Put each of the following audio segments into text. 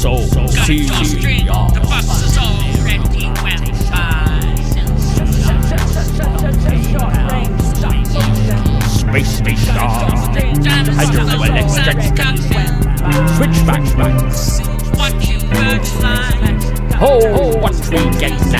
So, see you. The bus is already went by. Space station. I don't know electric. Switch back, back. What you. Oh, what we get now.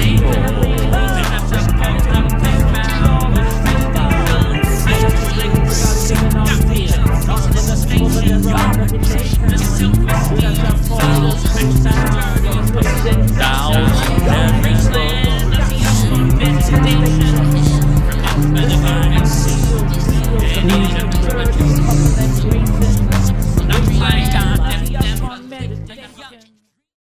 destination.